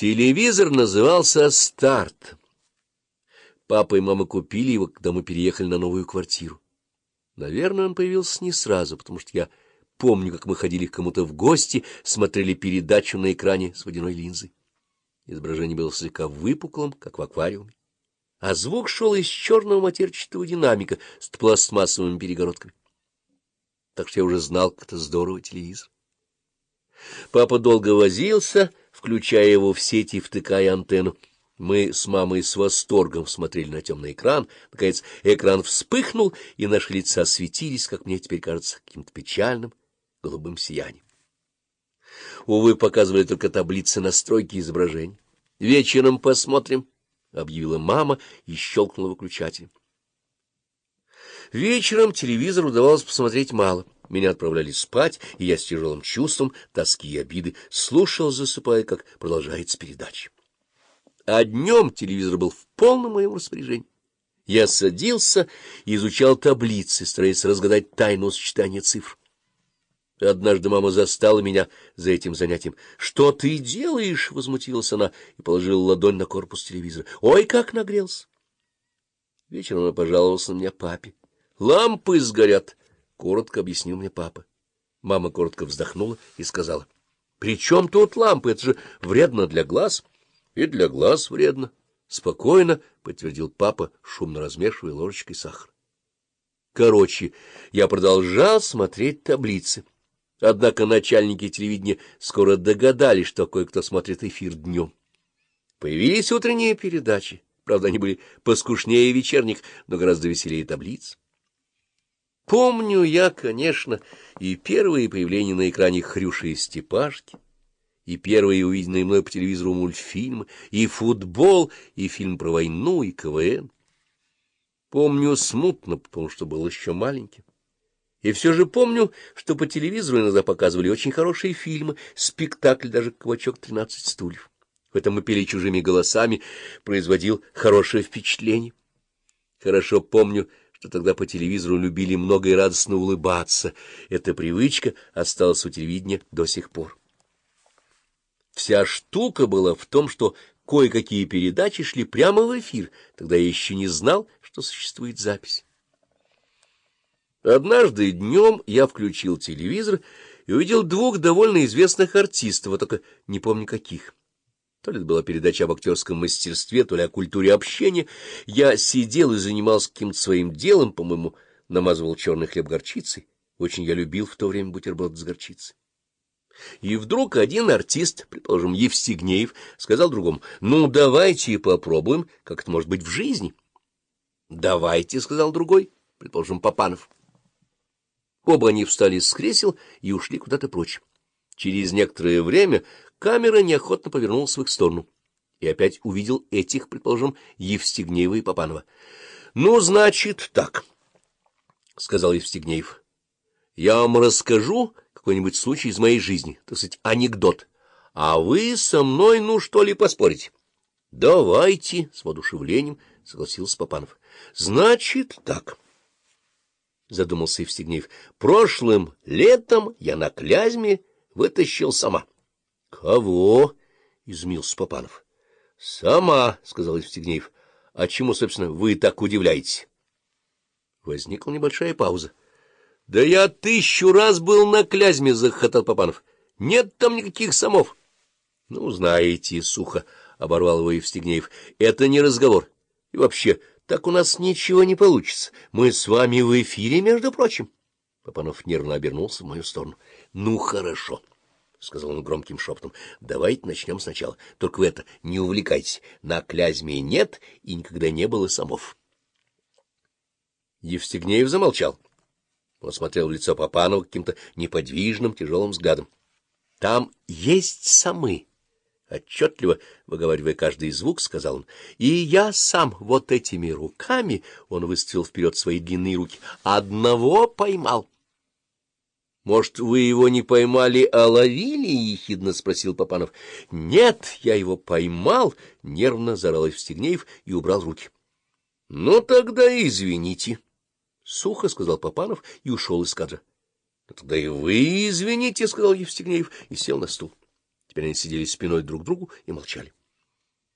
Телевизор назывался «Старт». Папа и мама купили его, когда мы переехали на новую квартиру. Наверное, он появился не сразу, потому что я помню, как мы ходили к кому-то в гости, смотрели передачу на экране с водяной линзой. Изображение было слегка выпуклым, как в аквариуме, а звук шел из черного матерчатого динамика с пластмассовыми перегородками. Так что я уже знал, как это здорово телевизор. Папа долго возился, включая его в сети и втыкая антенну. Мы с мамой с восторгом смотрели на темный экран. Наконец экран вспыхнул, и наши лица светились, как мне теперь кажется, каким-то печальным голубым сиянием. Увы, показывали только таблицы настройки изображений. «Вечером посмотрим», — объявила мама и щелкнула выключателем. Вечером телевизор удавалось посмотреть мало. Меня отправляли спать, и я с тяжелым чувством тоски и обиды слушал, засыпая, как продолжается передача. А днем телевизор был в полном моем распоряжении. Я садился и изучал таблицы, стараясь разгадать тайну сочетания цифр. Однажды мама застала меня за этим занятием. — Что ты делаешь? — возмутилась она и положила ладонь на корпус телевизора. — Ой, как нагрелся! Вечером она пожаловалась на меня папе. — Лампы сгорят! Коротко объяснил мне папа. Мама коротко вздохнула и сказала, — При чем тут лампы? Это же вредно для глаз. — И для глаз вредно. — Спокойно, — подтвердил папа, шумно размешивая ложечкой сахар. Короче, я продолжал смотреть таблицы. Однако начальники телевидения скоро догадались, что кое-кто смотрит эфир днем. Появились утренние передачи. Правда, они были поскушнее вечерних, но гораздо веселее таблиц. Помню я, конечно, и первые появления на экране Хрюши и Степашки, и первые увиденные мной по телевизору мультфильмы, и футбол, и фильм про войну, и КВН. Помню смутно, потому что был еще маленьким. И все же помню, что по телевизору иногда показывали очень хорошие фильмы, спектакль даже «Квачок тринадцать стульев». В этом мы пели чужими голосами, производил хорошее впечатление. Хорошо помню, что тогда по телевизору любили много и радостно улыбаться. Эта привычка осталась у телевидения до сих пор. Вся штука была в том, что кое-какие передачи шли прямо в эфир, тогда я еще не знал, что существует запись. Однажды днем я включил телевизор и увидел двух довольно известных артистов, а только не помню каких. То ли это была передача об актерском мастерстве, то ли о культуре общения. Я сидел и занимался каким-то своим делом, по-моему, намазывал черный хлеб горчицей. Очень я любил в то время бутерброд с горчицей. И вдруг один артист, предположим, Евстигнеев, сказал другому, «Ну, давайте попробуем, как это может быть в жизни». «Давайте», — сказал другой, предположим, Папанов. Оба они встали с кресел и ушли куда-то прочь. Через некоторое время камера неохотно повернулась в их сторону. И опять увидел этих, предположим, Евстигнеева и Попанова. — Ну, значит, так, — сказал Евстигнеев. — Я вам расскажу какой-нибудь случай из моей жизни, так сказать, анекдот. А вы со мной, ну, что ли, поспорите? — Давайте, — с воодушевлением согласился Попанов. — Значит, так, — задумался Евстигнеев. — Прошлым летом я на Клязьме вытащил сама. — Кого? — изумился Попанов. — Сама, — сказал Евстигнеев. — А чему, собственно, вы так удивляетесь? Возникла небольшая пауза. — Да я тысячу раз был на Клязьме, — захотел Попанов. — Нет там никаких самов. — Ну, знаете, — сухо оборвал его Евстигнеев, — это не разговор. И вообще, так у нас ничего не получится. Мы с вами в эфире, между прочим. Попанов нервно обернулся в мою сторону. — Ну, хорошо. —— сказал он громким шепотом. — Давайте начнем сначала. Только вы это не увлекайтесь. На Клязьме нет и никогда не было самов. Евстигнеев замолчал. Он смотрел в лицо Папанова каким-то неподвижным, тяжелым взглядом. — Там есть самы. Отчетливо выговаривая каждый звук, сказал он. — И я сам вот этими руками, — он выставил вперед свои длинные руки, — одного поймал. — Может, вы его не поймали, а ловили? — ехидно спросил Папанов. — Нет, я его поймал, — нервно заорал Евстигнеев и убрал руки. — Ну, тогда извините, — сухо сказал Папанов и ушел из кадра. — Тогда и вы извините, — сказал Евстигнеев и сел на стул. Теперь они сидели спиной друг к другу и молчали.